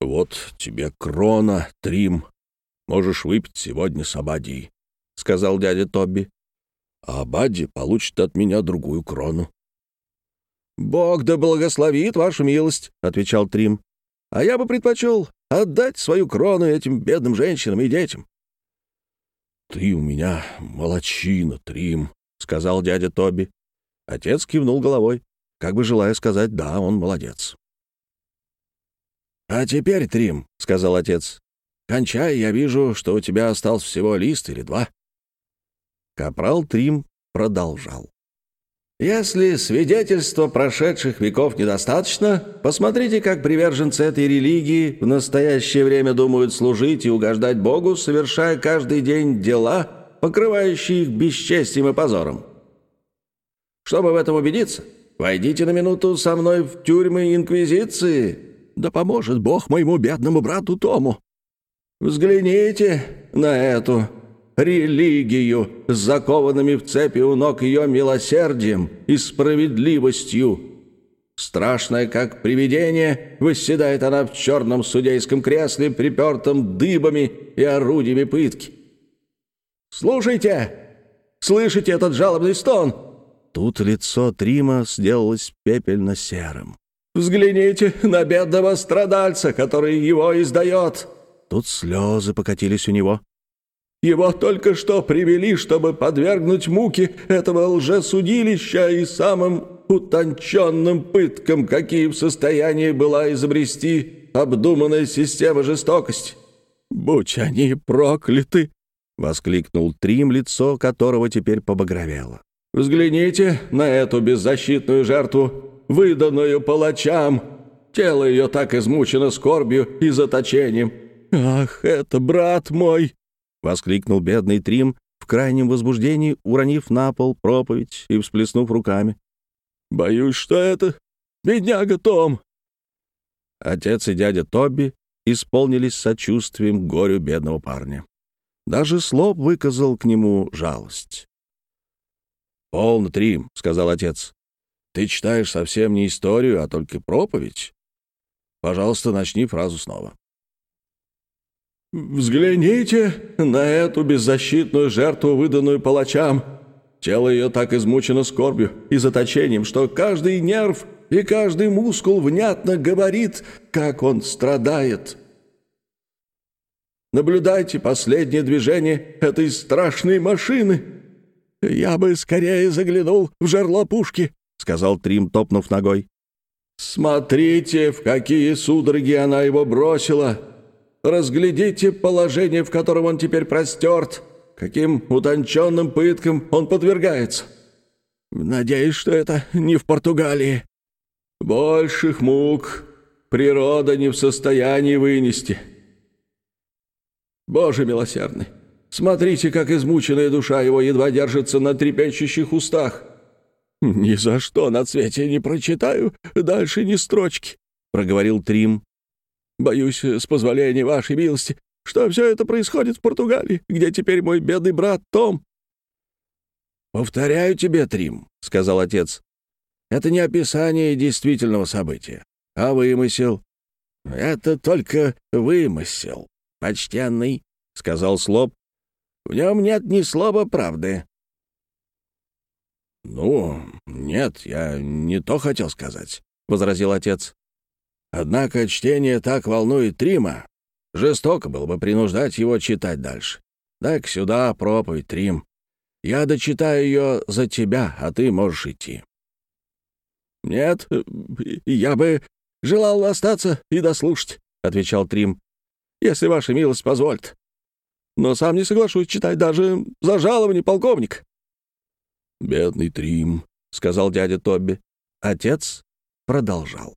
«Вот тебе крона, Трим. Можешь выпить сегодня с Абадией», — сказал дядя Тобби. а Бадди получит от меня другую крону». «Бог да благословит вашу милость», — отвечал Трим. «А я бы предпочел отдать свою крону этим бедным женщинам и детям». «Ты у меня молочина, Трим», — сказал дядя Тоби. Отец кивнул головой, как бы желая сказать «да, он молодец». «А теперь, Трим», — сказал отец, — «кончай, я вижу, что у тебя остался всего лист или два». Капрал Трим продолжал. Если свидетельства прошедших веков недостаточно, посмотрите, как приверженцы этой религии в настоящее время думают служить и угождать Богу, совершая каждый день дела, покрывающие их бесчестием и позором. Чтобы в этом убедиться, войдите на минуту со мной в тюрьмы Инквизиции. Да поможет Бог моему бедному брату Тому. Взгляните на эту религию с закованными в цепи у ног ее милосердием и справедливостью. Страшная, как привидение, восседает она в черном судейском кресле, припертом дыбами и орудиями пытки. «Слушайте! Слышите этот жалобный стон?» Тут лицо Трима сделалось пепельно-серым. «Взгляните на бедного страдальца, который его издает!» Тут слезы покатились у него. Его только что привели, чтобы подвергнуть муки этого лжесудилища и самым утонченным пыткам, какие в состоянии была изобрести обдуманная система жестокости. «Будь они прокляты!» — воскликнул Трим, лицо которого теперь побагровело. «Взгляните на эту беззащитную жертву, выданную палачам. Тело ее так измучено скорбью и заточением. Ах, это брат мой!» воскликнул бедный Трим в крайнем возбуждении, уронив на пол проповедь и всплеснув руками. «Боюсь, что это бедняга Том!» Отец и дядя Тоби исполнились сочувствием горю бедного парня. Даже Слоп выказал к нему жалость. «Полно, Трим», — сказал отец. «Ты читаешь совсем не историю, а только проповедь. Пожалуйста, начни фразу снова». «Взгляните на эту беззащитную жертву, выданную палачам. Тело ее так измучено скорбью и заточением, что каждый нерв и каждый мускул внятно говорит, как он страдает. Наблюдайте последнее движение этой страшной машины. Я бы скорее заглянул в жерло пушки», — сказал Трим, топнув ногой. «Смотрите, в какие судороги она его бросила!» Разглядите положение, в котором он теперь простерт, каким утонченным пыткам он подвергается. Надеюсь, что это не в Португалии. Больших мук природа не в состоянии вынести. Боже милосердный, смотрите, как измученная душа его едва держится на трепещущих устах. «Ни за что на свете не прочитаю дальше ни строчки», — проговорил Трим, Боюсь, с позволения вашей милости, что все это происходит в Португалии, где теперь мой бедный брат Том». «Повторяю тебе, Трим», — сказал отец, — «это не описание действительного события, а вымысел». «Это только вымысел, почтенный», — сказал Слоб. «В нем нет ни слова правды». «Ну, нет, я не то хотел сказать», — возразил отец. Однако чтение так волнует Трима. Жестоко было бы принуждать его читать дальше. Дай-ка сюда проповедь, Трим. Я дочитаю ее за тебя, а ты можешь идти». «Нет, я бы желал остаться и дослушать», — отвечал Трим, «если ваша милость позволит. Но сам не соглашусь читать даже за жалование полковник». «Бедный Трим», — сказал дядя Тобби. Отец продолжал.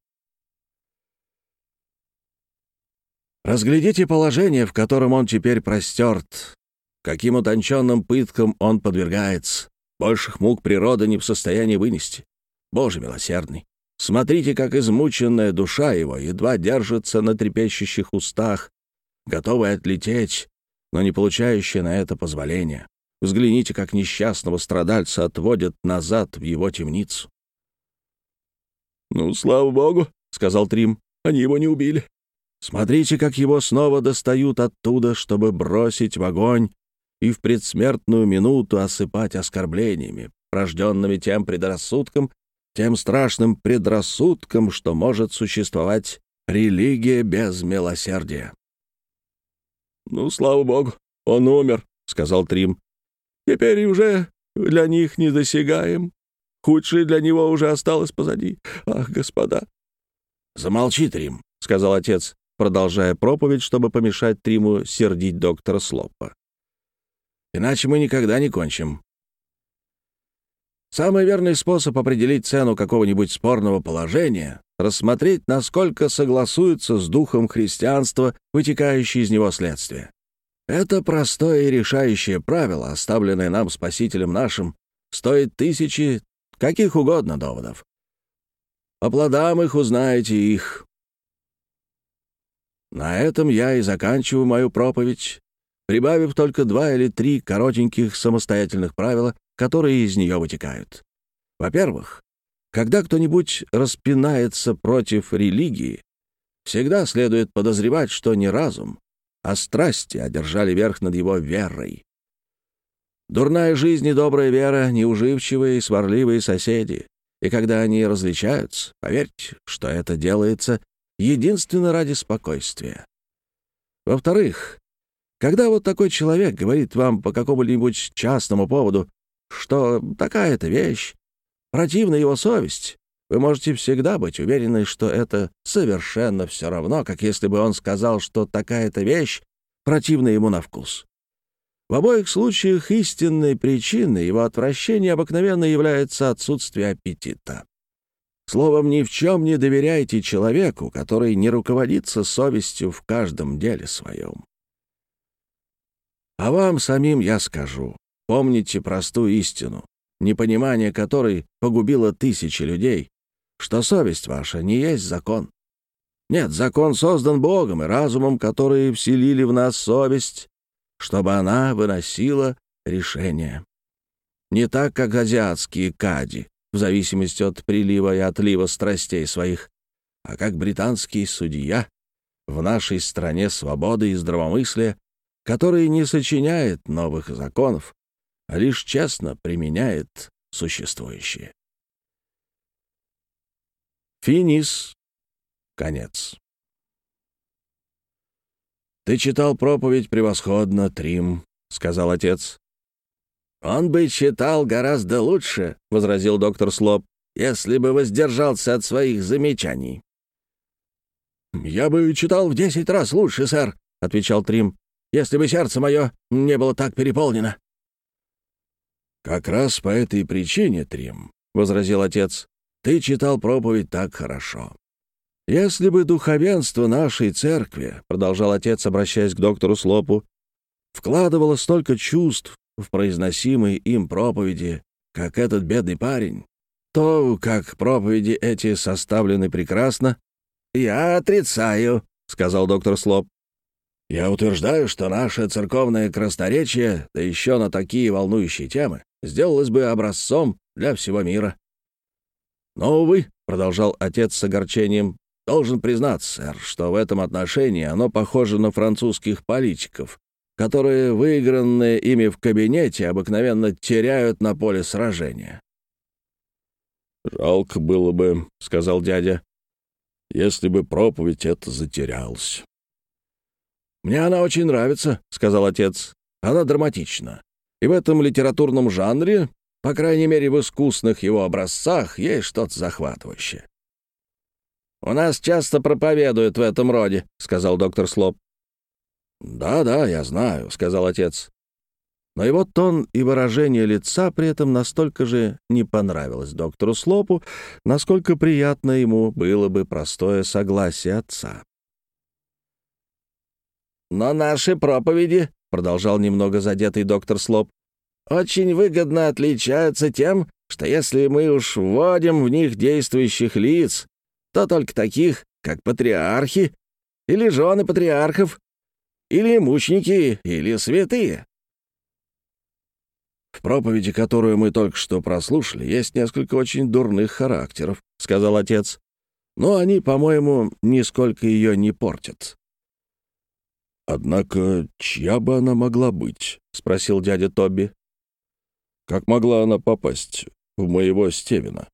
Разглядите положение, в котором он теперь простерт, каким утонченным пыткам он подвергается. Больших мук природа не в состоянии вынести. Боже милосердный, смотрите, как измученная душа его едва держится на трепещущих устах, готовая отлететь, но не получающая на это позволения. Взгляните, как несчастного страдальца отводят назад в его темницу. «Ну, слава богу», — сказал Трим, — «они его не убили». Смотрите, как его снова достают оттуда, чтобы бросить в огонь, и в предсмертную минуту осыпать оскорблениями, рожденными тем предрассудком, тем страшным предрассудком, что может существовать религия без милосердия. «Ну, слава богу, он умер», — сказал Трим. «Теперь уже для них не досягаем. Худшее для него уже осталось позади. Ах, господа!» «Замолчи, Трим», — сказал отец, продолжая проповедь, чтобы помешать Триму сердить доктора Слоппа. «Иначе мы никогда не кончим. Самый верный способ определить цену какого-нибудь спорного положения — рассмотреть, насколько согласуется с духом христианства, вытекающие из него следствия. Это простое и решающее правило, оставленное нам Спасителем нашим, стоит тысячи каких угодно доводов. По плодам их узнаете их. На этом я и заканчиваю мою проповедь, прибавив только два или три коротеньких самостоятельных правила, которые из нее вытекают. Во-первых, когда кто-нибудь распинается против религии, всегда следует подозревать, что не разум, а страсти одержали верх над его верой. Дурная жизнь и добрая вера — неуживчивые и сварливые соседи, и когда они различаются, поверьте, что это делается единственно ради спокойствия. Во-вторых, когда вот такой человек говорит вам по какому-нибудь частному поводу, что такая-то вещь противна его совесть, вы можете всегда быть уверены, что это совершенно все равно, как если бы он сказал, что такая-то вещь противна ему на вкус. В обоих случаях истинной причиной его отвращения обыкновенно является отсутствие аппетита. Словом, ни в чем не доверяйте человеку, который не руководится совестью в каждом деле своем. А вам самим я скажу, помните простую истину, непонимание которой погубило тысячи людей, что совесть ваша не есть закон. Нет, закон создан Богом и разумом, которые вселили в нас совесть, чтобы она выносила решение. Не так, как азиатские кади, в зависимости от прилива и отлива страстей своих, а как британский судья в нашей стране свободы и здравомыслия, который не сочиняет новых законов, а лишь честно применяет существующие. Финис. Конец. «Ты читал проповедь превосходно, Трим», — сказал отец. «Он бы читал гораздо лучше», — возразил доктор Слоп, «если бы воздержался от своих замечаний». «Я бы читал в десять раз лучше, сэр», — отвечал Трим, «если бы сердце мое не было так переполнено». «Как раз по этой причине, Трим», — возразил отец, — «ты читал проповедь так хорошо. Если бы духовенство нашей церкви, — продолжал отец, обращаясь к доктору Слопу, — вкладывало столько чувств в произносимые им проповеди, как этот бедный парень, то, как проповеди эти составлены прекрасно, «Я отрицаю», — сказал доктор Слоп. «Я утверждаю, что наше церковное красноречие, да еще на такие волнующие темы, сделалось бы образцом для всего мира. Но, увы, — продолжал отец с огорчением, — должен признаться, сэр, что в этом отношении оно похоже на французских политиков, которые, выигранные ими в кабинете, обыкновенно теряют на поле сражения. «Жалко было бы», — сказал дядя, — «если бы проповедь эта затерялась». «Мне она очень нравится», — сказал отец. «Она драматична. И в этом литературном жанре, по крайней мере в искусных его образцах, есть что-то захватывающее. «У нас часто проповедуют в этом роде», — сказал доктор Слоп. «Да-да, я знаю», — сказал отец. Но его тон и выражение лица при этом настолько же не понравилось доктору Слопу, насколько приятно ему было бы простое согласие отца. «Но наши проповеди — продолжал немного задетый доктор Слоп, «очень выгодно отличаются тем, что если мы уж вводим в них действующих лиц, то только таких, как патриархи или жены патриархов, или мученики, или святые». «В проповеди, которую мы только что прослушали, есть несколько очень дурных характеров», — сказал отец. «Но они, по-моему, нисколько ее не портят. «Однако, чья бы она могла быть?» — спросил дядя Тоби. «Как могла она попасть в моего Стивена?»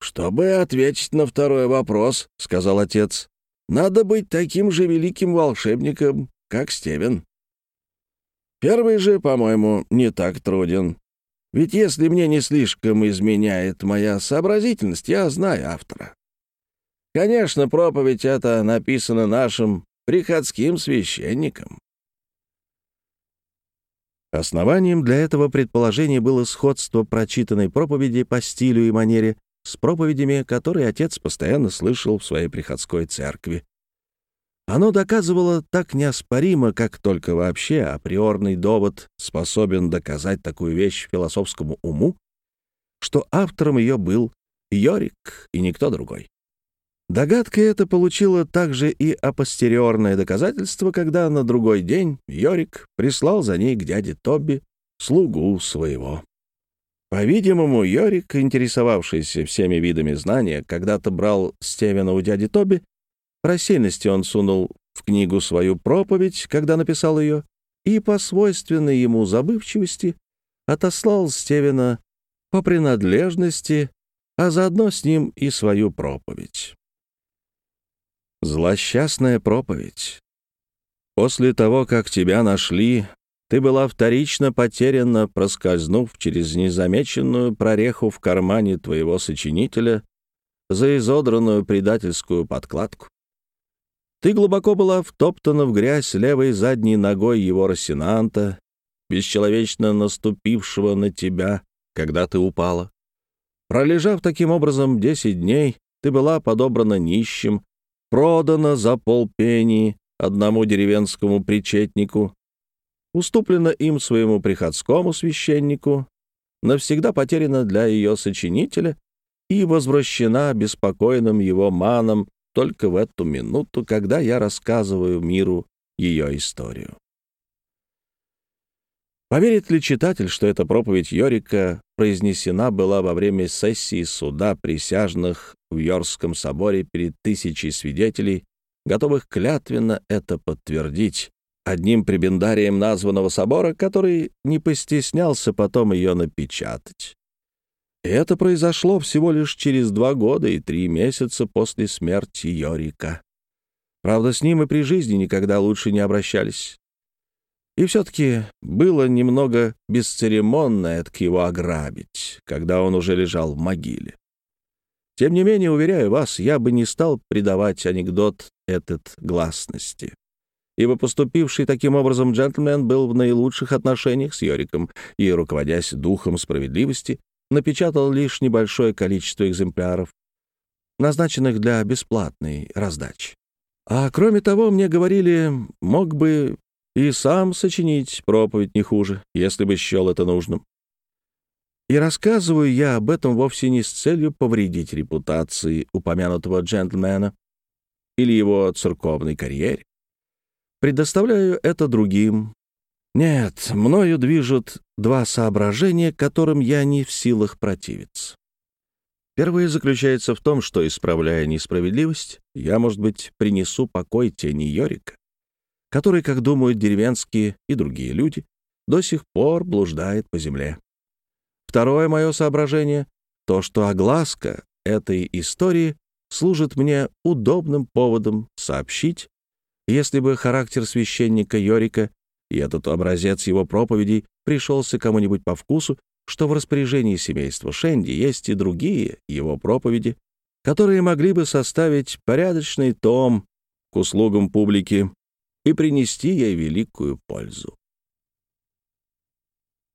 «Чтобы ответить на второй вопрос», — сказал отец, — «надо быть таким же великим волшебником, как Стивен. Первый же, по-моему, не так труден. Ведь если мне не слишком изменяет моя сообразительность, я знаю автора. Конечно, проповедь эта написана нашим приходским священником. Основанием для этого предположения было сходство прочитанной проповеди по стилю и манере с проповедями, которые отец постоянно слышал в своей приходской церкви. Оно доказывало так неоспоримо, как только вообще априорный довод способен доказать такую вещь философскому уму, что автором ее был Йорик и никто другой. Догадка эта получила также и апостериорное доказательство, когда на другой день Йорик прислал за ней к дяде Тобби слугу своего. По-видимому, Йорик, интересовавшийся всеми видами знания, когда-то брал Стивена у дяди Тоби. В рассеянности он сунул в книгу свою проповедь, когда написал ее, и по свойственной ему забывчивости отослал Стивена по принадлежности, а заодно с ним и свою проповедь. Злосчастная проповедь. После того, как тебя нашли, ты была вторично потеряна, проскользнув через незамеченную прореху в кармане твоего сочинителя за изодранную предательскую подкладку. Ты глубоко была втоптана в грязь левой задней ногой его рассенанта, бесчеловечно наступившего на тебя, когда ты упала. Пролежав таким образом десять дней, ты была подобрана нищим, продана за полпении одному деревенскому причетнику, уступлена им своему приходскому священнику, навсегда потеряна для ее сочинителя и возвращена беспокойным его маном только в эту минуту, когда я рассказываю миру ее историю. Поверит ли читатель, что эта проповедь Йорика произнесена была во время сессии суда присяжных в Йоркском соборе перед тысячей свидетелей, готовых клятвенно это подтвердить, одним прибендарием названного собора, который не постеснялся потом ее напечатать. И это произошло всего лишь через два года и три месяца после смерти Йорика. Правда, с ним и при жизни никогда лучше не обращались. И все-таки было немного бесцеремонно это его ограбить, когда он уже лежал в могиле. Тем не менее, уверяю вас, я бы не стал придавать анекдот этот гласности, ибо поступивший таким образом джентльмен был в наилучших отношениях с Йориком и, руководясь духом справедливости, напечатал лишь небольшое количество экземпляров, назначенных для бесплатной раздачи. А кроме того, мне говорили, мог бы и сам сочинить проповедь не хуже, если бы счел это нужным. И рассказываю я об этом вовсе не с целью повредить репутации упомянутого джентльмена или его церковной карьере. Предоставляю это другим. Нет, мною движут два соображения, которым я не в силах противиться. Первое заключается в том, что, исправляя несправедливость, я, может быть, принесу покой тени Йорика который, как думают деревенские и другие люди, до сих пор блуждает по земле. Второе мое соображение — то, что огласка этой истории служит мне удобным поводом сообщить, если бы характер священника Йорика и этот образец его проповедей пришелся кому-нибудь по вкусу, что в распоряжении семейства Шенди есть и другие его проповеди, которые могли бы составить порядочный том к услугам публики и принести ей великую пользу.